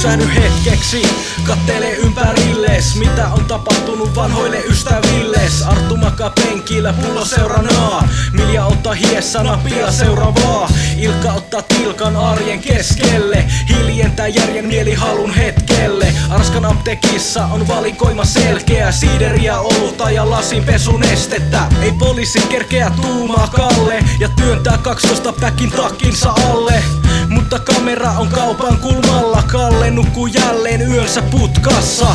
Pysähdy hetkeksi, kattele ympärilles Mitä on tapahtunut vanhoille ystävilles. Arttu makaa penkillä, pullo seuranaa Milja ottaa hiessä napia seuraavaa. Ilkka ottaa tilkan arjen keskelle. Hiljentää järjen mielihalun hetkelle. Arskan apteekissa on valikoima selkeä. Siideriä, olutta ja lasin pesunestettä Ei poliisi kerkeä tuumaa Kalle Ja työntää 12 päkin takkinsa alle. Mutta kamera on kaupan kulmalla Kalle nukkuu jälleen yönsä putkassa.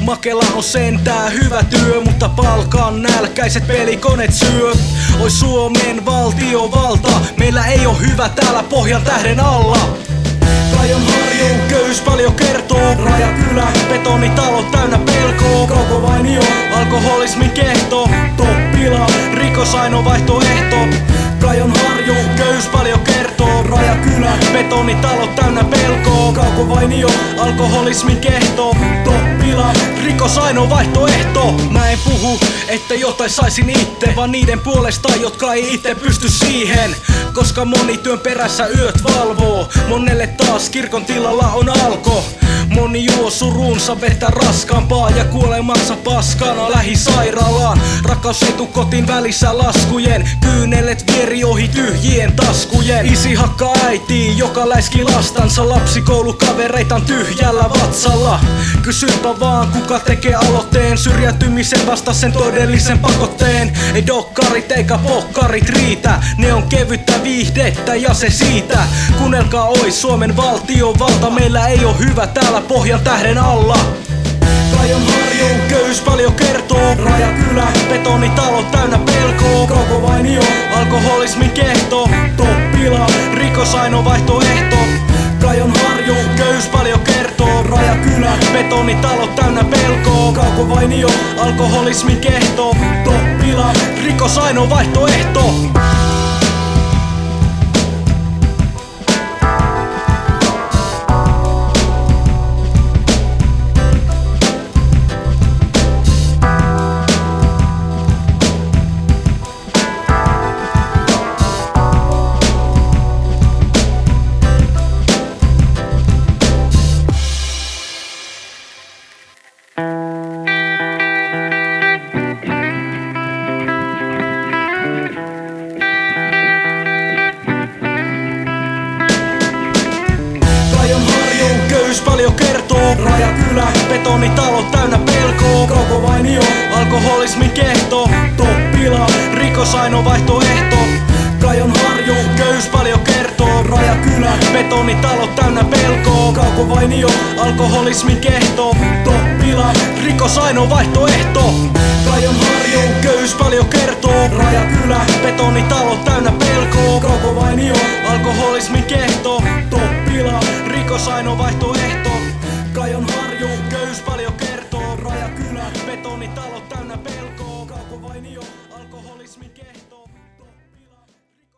Makela on sentää hyvä työ Mutta palkan nälkäiset pelikonet syö. Oi Suomen valtiovalta Meillä ei oo hyvä täällä pohjan tähden alla. Kajon harju, Köyys paljon kertoo. Rajakylä, Betonitalot täynnä pelkoa. Kauko Vainio, Alkoholismin kehto. Toppila. Rikos ainoa vaihtoehto Kajon harju, Köyys paljon kertoo Vainio, Alkoholismin kehto Toppila. Rikos ainoa vaihtoehto Mä en puhu, että jotain saisin itse Vaan niiden puolesta, jotka ei itse pysty siihen Koska moni työn perässä yöt valvoo Monelle taas kirkon tilalla on alko Moni juo surunsa vettä raskaampaa Ja kuolemansa paskana lähisairaalaan. Rakkaus kotiin välissä laskujen Kyynelet vieri ohi tyhjien taskujen. Isi hakkaa äitiin, joka läiski lastansa Lapsikoulukavereitan tyhjällä vatsalla. Kysypä vaan, kuka tekee aloitteen Syrjäytymisen vastaisen todellisen pakotteen. Ei dokkarit eikä pokkarit riitä Ne on kevyttä viihdettä ja se siitä. Kuunnelkaa oi Suomen valtiovalta Meillä ei oo hyvä täällä pohjan tähden alla. Kajon harju, Köyys paljon kertoo. Rajakylä, Betonitalot täynnä pelkoa. Kauko Vainio, Alkoholismin kehto. Toppila. Rikos ainoa vaihtoehto Kajon harju, Köyys paljon kertoo. Rajakylä, Betonitalot täynnä pelkoa. Kauko Vainio, Alkoholismin kehto. Toppila. Rikos ainoa vaihtoehto paljon kertoo. Rajakylä, Betonitalot täynnä pelkoa. Kauko Vainio, Alkoholismin kehto. Toppila. Rikos ainoa vaihtoehto Kajon harju, Köyys paljon kertoo Rajakylä, Betonitalot täynnä pelkoa. Kauko Vainio, Alkoholismin kehto. Toppila. Rikos ainoa vaihtoehto. Kajon harju, Köyys paljon kertoo. Rajakylä, Betonitalot täynnä pelkoa. Kauko Vainio, Alkoholismin kehto. Toppila. Rikos ainoa vaihtoehto. Kajon harju, Köyys paljon kertoo. Rajakylä, Betonitalot täynnä pelkoa. Kauko Vainio, Alkoholismin kehto